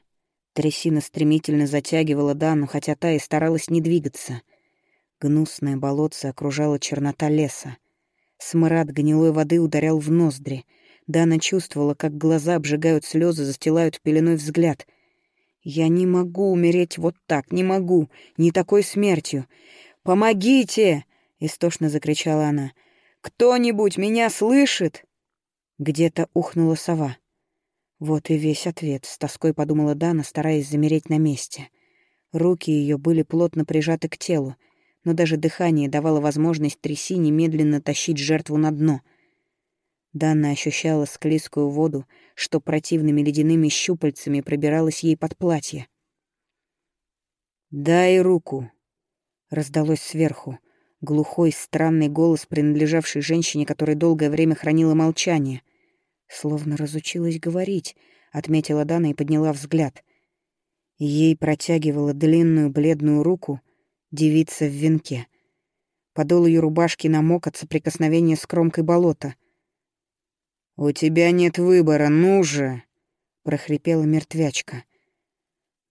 Speaker 2: Трясина стремительно затягивала Дану, хотя та и старалась не двигаться — Гнусное болотце окружала чернота леса. Смрад гнилой воды ударял в ноздри. Дана чувствовала, как глаза обжигают слезы, застилают пеленой взгляд. «Я не могу умереть вот так, не могу, не такой смертью. Помогите!» — истошно закричала она. «Кто-нибудь меня слышит?» Где-то ухнула сова. Вот и весь ответ, с тоской подумала Дана, стараясь замереть на месте. Руки ее были плотно прижаты к телу но даже дыхание давало возможность трясине медленно тащить жертву на дно. Данна ощущала склизкую воду, что противными ледяными щупальцами пробиралась ей под платье. «Дай руку!» — раздалось сверху. Глухой, странный голос, принадлежавший женщине, которая долгое время хранила молчание. Словно разучилась говорить, — отметила Дана и подняла взгляд. Ей протягивала длинную бледную руку девица в венке. Подол ее рубашки намок от соприкосновения с кромкой болота. «У тебя нет выбора, ну же!» — прохрипела мертвячка.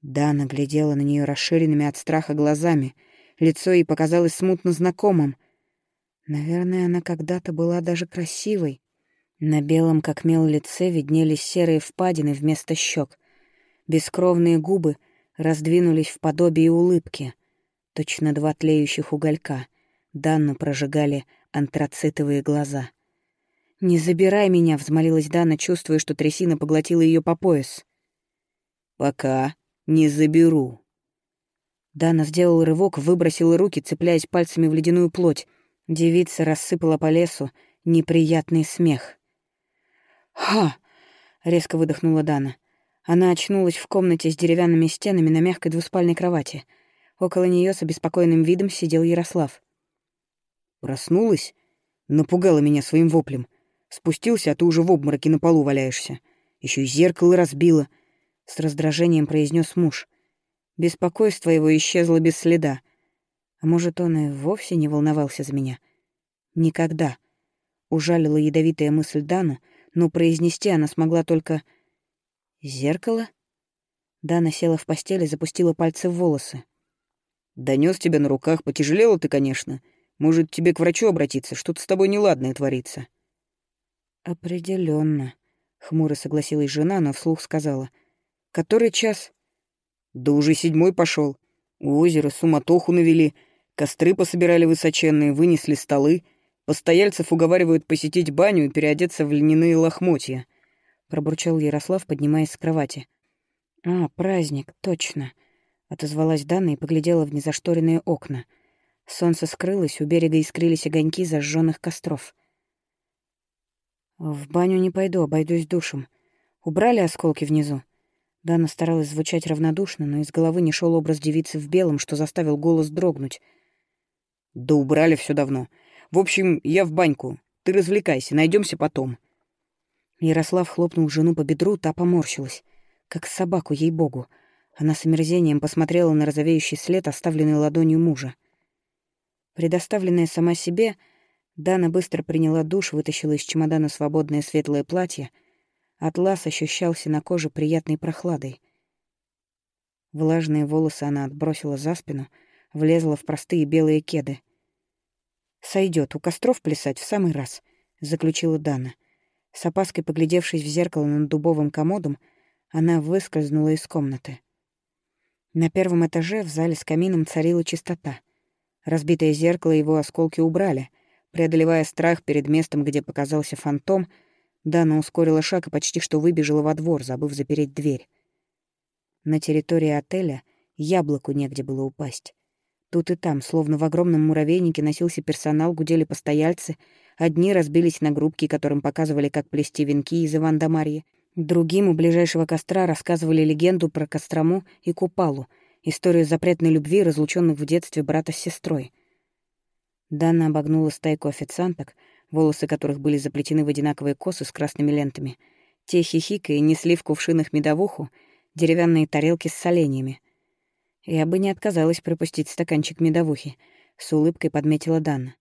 Speaker 2: Дана глядела на нее расширенными от страха глазами. Лицо ей показалось смутно знакомым. Наверное, она когда-то была даже красивой. На белом, как мел, лице виднелись серые впадины вместо щек. Бескровные губы раздвинулись в подобие улыбки — Точно два тлеющих уголька. Данну прожигали антрацитовые глаза. «Не забирай меня!» — взмолилась Дана, чувствуя, что трясина поглотила ее по пояс. «Пока не заберу». Дана сделала рывок, выбросила руки, цепляясь пальцами в ледяную плоть. Девица рассыпала по лесу неприятный смех. «Ха!» — резко выдохнула Дана. Она очнулась в комнате с деревянными стенами на мягкой двуспальной кровати — Около нее с обеспокоенным видом сидел Ярослав. «Проснулась? Напугала меня своим воплем. Спустился, а ты уже в обмороке на полу валяешься. Еще и зеркало разбила», — с раздражением произнес муж. Беспокойство его исчезло без следа. А может, он и вовсе не волновался за меня? Никогда. Ужалила ядовитая мысль Дану, но произнести она смогла только «Зеркало?» Дана села в постели запустила пальцы в волосы. Донес тебя на руках, потяжелела ты, конечно. Может, тебе к врачу обратиться, что-то с тобой неладное творится. Определенно, хмуро согласилась жена, но вслух сказала. Который час? Да уже седьмой пошел. У озера суматоху навели, костры пособирали высоченные, вынесли столы. Постояльцев уговаривают посетить баню и переодеться в льняные лохмотья. Пробурчал Ярослав, поднимаясь с кровати. А, праздник, точно. — отозвалась Дана и поглядела в незашторенные окна.
Speaker 1: Солнце скрылось, у берега искрились огоньки зажженных костров. «В баню не пойду, обойдусь душем. Убрали осколки внизу?» Дана старалась звучать равнодушно, но из головы не шел образ девицы в белом, что заставил голос дрогнуть.
Speaker 2: «Да убрали все давно. В общем, я в баньку. Ты развлекайся, найдемся потом».
Speaker 1: Ярослав хлопнул жену по бедру, та поморщилась. Как собаку, ей-богу. Она с омерзением посмотрела на розовеющий след, оставленный ладонью мужа. Предоставленная сама себе, Дана быстро приняла душ, вытащила из чемодана свободное светлое платье. Атлас ощущался на коже приятной прохладой. Влажные волосы она отбросила за спину, влезла в простые белые кеды. Сойдет, у костров плясать в самый раз», — заключила Дана. С опаской поглядевшись в зеркало над дубовым комодом, она выскользнула из комнаты. На первом этаже в зале с камином царила чистота. Разбитое зеркало его осколки убрали. Преодолевая страх перед местом, где показался фантом, Дана ускорила шаг и почти что выбежала во двор, забыв запереть дверь. На территории отеля яблоку негде было упасть. Тут и там, словно в огромном муравейнике, носился персонал, гудели постояльцы. Одни разбились на группки, которым показывали, как плести венки из Иван да Марьи. Другим у ближайшего костра рассказывали легенду про Кострому и Купалу, историю запретной любви, разлученных в детстве брата с сестрой. Дана обогнула стайку официанток, волосы которых были заплетены в одинаковые косы с красными лентами. Те хихикая несли в кувшинах медовуху, деревянные тарелки с соленьями. Я бы не отказалась пропустить стаканчик медовухи, с улыбкой подметила Дана.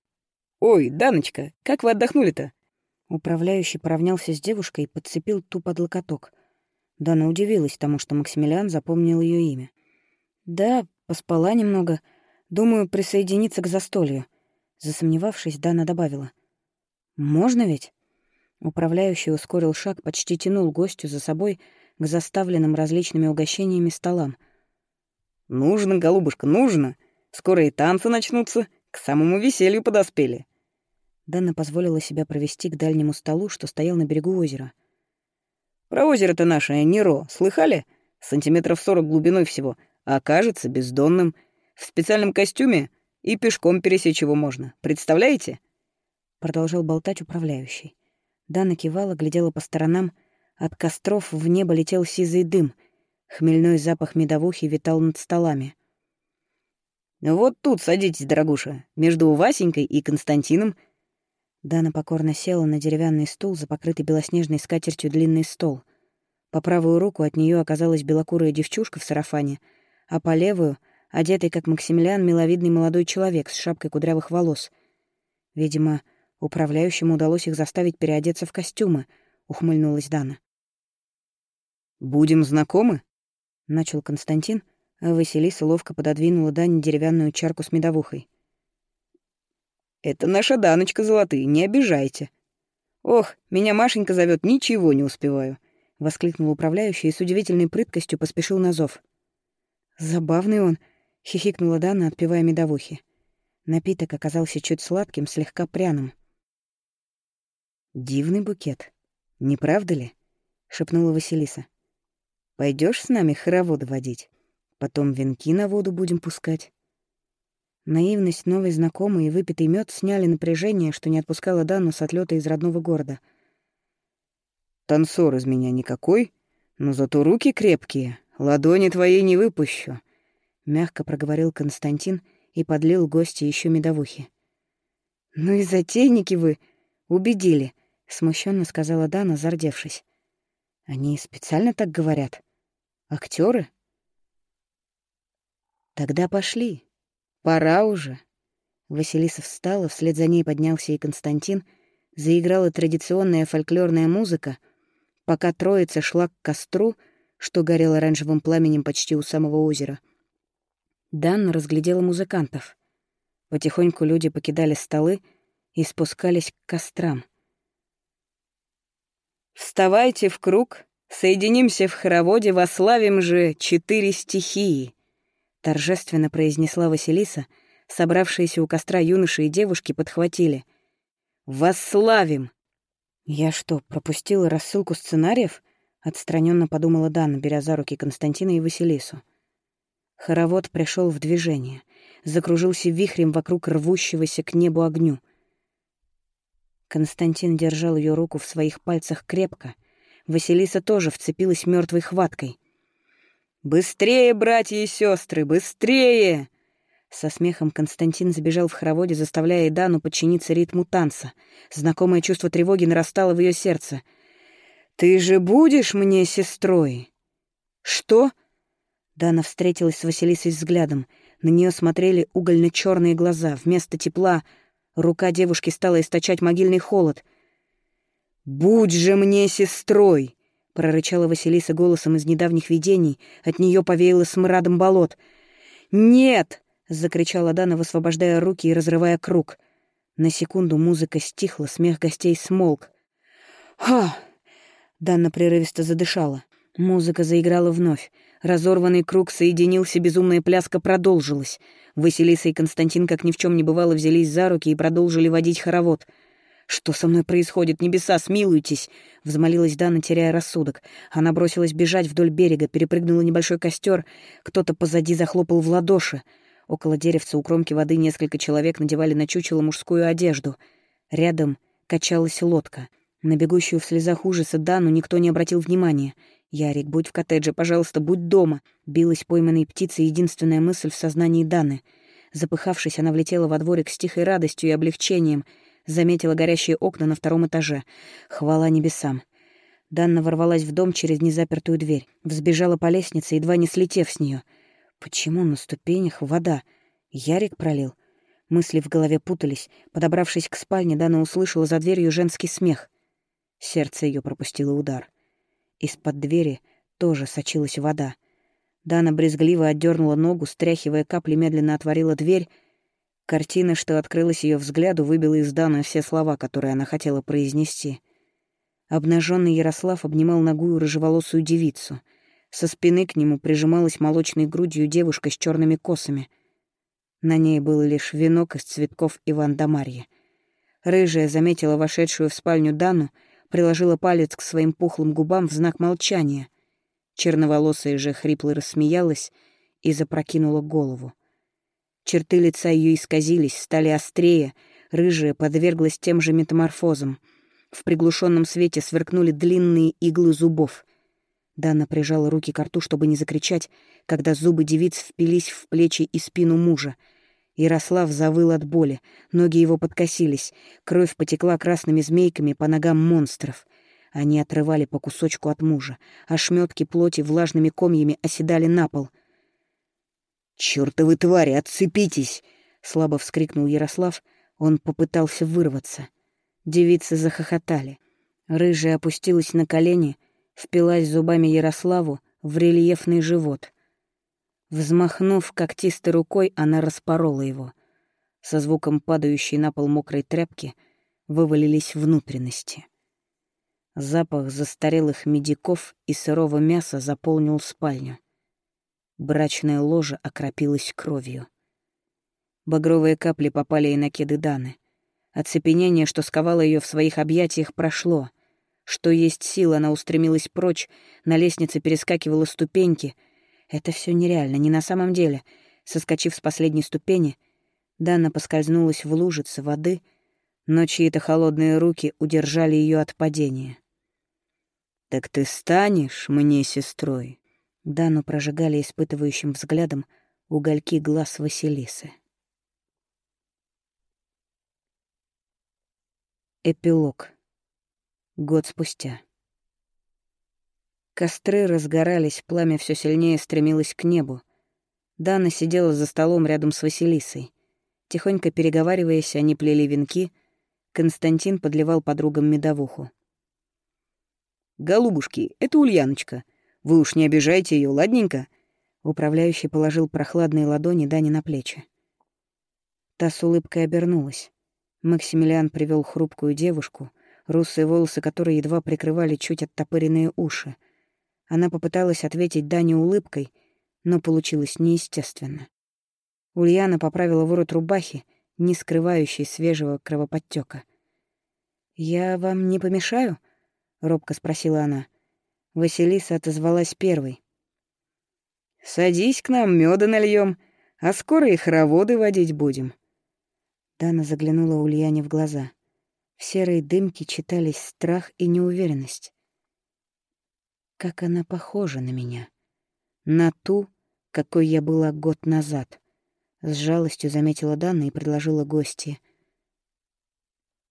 Speaker 2: «Ой, Даночка, как вы отдохнули-то?»
Speaker 1: Управляющий поравнялся с девушкой и подцепил ту под локоток. Дана удивилась тому, что Максимилиан запомнил ее имя. «Да, поспала немного. Думаю, присоединиться к застолью». Засомневавшись, Дана добавила. «Можно ведь?» Управляющий ускорил шаг, почти тянул гостю за собой к заставленным различными угощениями столам.
Speaker 2: «Нужно, голубушка, нужно. Скоро и танцы начнутся. К самому веселью подоспели».
Speaker 1: Дана позволила себя провести к дальнему столу, что стоял на берегу озера.
Speaker 2: «Про озеро-то наше, Неро, слыхали? Сантиметров сорок глубиной всего, а кажется бездонным. В специальном костюме и пешком пересечь его можно. Представляете?»
Speaker 1: Продолжал болтать управляющий. Дана кивала, глядела по сторонам. От костров в небо летел сизый дым. Хмельной запах медовухи витал над столами.
Speaker 2: «Вот тут садитесь, дорогуша, между Васенькой и Константином
Speaker 1: Дана покорно села на деревянный стул за покрытый белоснежной скатертью длинный стол. По правую руку от нее оказалась белокурая девчушка в сарафане, а по левую — одетый, как Максимилиан, миловидный молодой человек с шапкой кудрявых волос. Видимо, управляющему удалось их заставить переодеться в костюмы, — ухмыльнулась Дана.
Speaker 2: «Будем знакомы?»
Speaker 1: — начал Константин, а Василиса ловко пододвинула Дане деревянную чарку с медовухой.
Speaker 2: Это наша Даночка золотые, не обижайте. Ох, меня Машенька зовет, ничего не успеваю. Воскликнул управляющий и с удивительной прыткостью поспешил на зов.
Speaker 1: Забавный он, хихикнула Дана, отпивая медовухи. Напиток оказался чуть сладким, слегка пряным.
Speaker 2: «Дивный букет, не правда ли?» — шепнула Василиса. Пойдешь с нами хороводы водить? Потом венки на воду будем пускать».
Speaker 1: Наивность новой знакомой и выпитый мед сняли напряжение, что не отпускало Дану с отлета из родного города.
Speaker 2: «Танцор из меня никакой, но зато руки крепкие, ладони твои не выпущу», — мягко проговорил Константин и подлил гости еще медовухи.
Speaker 1: «Ну и затейники вы! Убедили!» — смущенно сказала Дана, зардевшись. «Они специально так говорят? Актеры? «Тогда пошли», Пора уже. Василиса встала, вслед за ней поднялся и Константин. Заиграла традиционная фольклорная музыка, пока троица шла к костру, что горел оранжевым пламенем почти у самого озера. Дан разглядела музыкантов. Потихоньку люди покидали столы и спускались к кострам.
Speaker 2: «Вставайте в круг, соединимся в хороводе, вославим же четыре стихии»,
Speaker 1: торжественно произнесла Василиса, собравшиеся у костра юноши и девушки подхватили.
Speaker 2: «Восславим!»
Speaker 1: «Я что, пропустила рассылку сценариев?» — отстраненно подумала Дана, беря за руки Константина и Василису. Хоровод пришел в движение. закружился вихрем вокруг рвущегося к небу огню. Константин держал ее руку в своих пальцах крепко. Василиса тоже вцепилась мертвой хваткой. «Быстрее, братья и сестры, быстрее!» Со смехом Константин забежал в хороводе, заставляя Дану подчиниться ритму танца. Знакомое чувство тревоги нарастало в ее сердце. «Ты же будешь мне сестрой?» «Что?» Дана встретилась с Василисой взглядом. На нее смотрели угольно черные глаза. Вместо тепла рука девушки стала источать могильный холод. «Будь же мне сестрой!» — прорычала Василиса голосом из недавних видений. От нее повеяло смрадом болот. «Нет!» — закричала Дана, высвобождая руки и разрывая круг. На секунду музыка стихла, смех гостей смолк. «Ха!» — Дана прерывисто задышала. Музыка заиграла вновь. Разорванный круг соединился, безумная пляска продолжилась. Василиса и Константин, как ни в чем не бывало, взялись за руки и продолжили водить хоровод. «Что со мной происходит? Небеса, смилуйтесь!» — взмолилась Дана, теряя рассудок. Она бросилась бежать вдоль берега, перепрыгнула небольшой костер. Кто-то позади захлопал в ладоши. Около деревца у кромки воды несколько человек надевали на чучело мужскую одежду. Рядом качалась лодка. На бегущую в слезах ужаса Дану никто не обратил внимания — «Ярик, будь в коттедже, пожалуйста, будь дома!» Билась пойманной птицей единственная мысль в сознании Даны. Запыхавшись, она влетела во дворик с тихой радостью и облегчением. Заметила горящие окна на втором этаже. Хвала небесам. Данна ворвалась в дом через незапертую дверь. Взбежала по лестнице, едва не слетев с нее. Почему на ступенях вода? Ярик пролил. Мысли в голове путались. Подобравшись к спальне, Дана услышала за дверью женский смех. Сердце ее пропустило удар. Из-под двери тоже сочилась вода. Дана брезгливо отдернула ногу, стряхивая капли, медленно отворила дверь. Картина, что открылась ее взгляду, выбила из Даны все слова, которые она хотела произнести. Обнаженный Ярослав обнимал ногую рыжеволосую девицу. Со спины к нему прижималась молочной грудью девушка с черными косами. На ней был лишь венок из цветков Иван да Марья. Рыжая заметила вошедшую в спальню Дану — приложила палец к своим пухлым губам в знак молчания. Черноволосая же хрипло рассмеялась и запрокинула голову. Черты лица ее исказились, стали острее, рыжая подверглась тем же метаморфозам. В приглушенном свете сверкнули длинные иглы зубов. Дана прижала руки к рту, чтобы не закричать, когда зубы девиц впились в плечи и спину мужа — Ярослав завыл от боли, ноги его подкосились, кровь потекла красными змейками по ногам монстров. Они отрывали по кусочку от мужа, а шметки плоти влажными комьями оседали на пол. «Чёртовы твари, отцепитесь!» — слабо вскрикнул Ярослав. Он попытался вырваться. Девицы захохотали. Рыжая опустилась на колени, впилась зубами Ярославу в рельефный живот. Взмахнув когтистой рукой, она распорола его. Со звуком падающей на пол мокрой тряпки вывалились внутренности. Запах застарелых медиков и сырого мяса заполнил спальню. Брачное ложе окропилось кровью. Багровые капли попали и на кеды Даны. Оцепенение, что сковало ее в своих объятиях, прошло. Что есть сила, она устремилась прочь, на лестнице перескакивала ступеньки — это все нереально, не на самом деле. Соскочив с последней ступени, Дана поскользнулась в лужице воды, но чьи-то холодные руки удержали ее от падения. «Так ты станешь мне сестрой?» Дану прожигали испытывающим взглядом угольки глаз Василисы. Эпилог. Год спустя. Костры разгорались, пламя все сильнее стремилось к небу. Дана сидела за столом рядом с Василисой. Тихонько переговариваясь, они плели венки. Константин подливал подругам медовуху. «Голубушки, это Ульяночка. Вы уж не обижайте ее, ладненько?» Управляющий положил прохладные ладони Дани на плечи. Та с улыбкой обернулась. Максимилиан привел хрупкую девушку, русые волосы которой едва прикрывали чуть оттопыренные уши. Она попыталась ответить Дане улыбкой, но получилось неестественно. Ульяна поправила ворот рубахи, не скрывающей свежего кровоподтека. «Я вам не помешаю?» — робко спросила она. Василиса отозвалась первой. «Садись к нам, меда нальем.
Speaker 2: А скоро и хороводы водить будем».
Speaker 1: Дана заглянула Ульяне в глаза. В серой дымке читались страх и неуверенность. Как она похожа на меня. На ту, какой я была год назад. С жалостью заметила Дана и предложила гостье.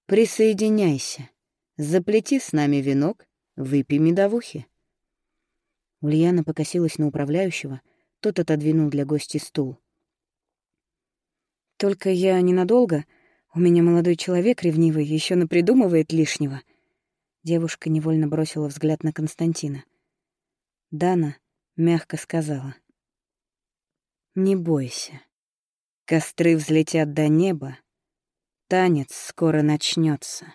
Speaker 1: «Присоединяйся. Заплети с нами венок, выпей медовухи». Ульяна покосилась на управляющего, тот отодвинул для гостей стул. «Только я ненадолго. У меня молодой человек ревнивый, еще напридумывает лишнего». Девушка невольно бросила взгляд на Константина. Дана мягко сказала. «Не бойся. Костры взлетят до неба. Танец скоро начнется.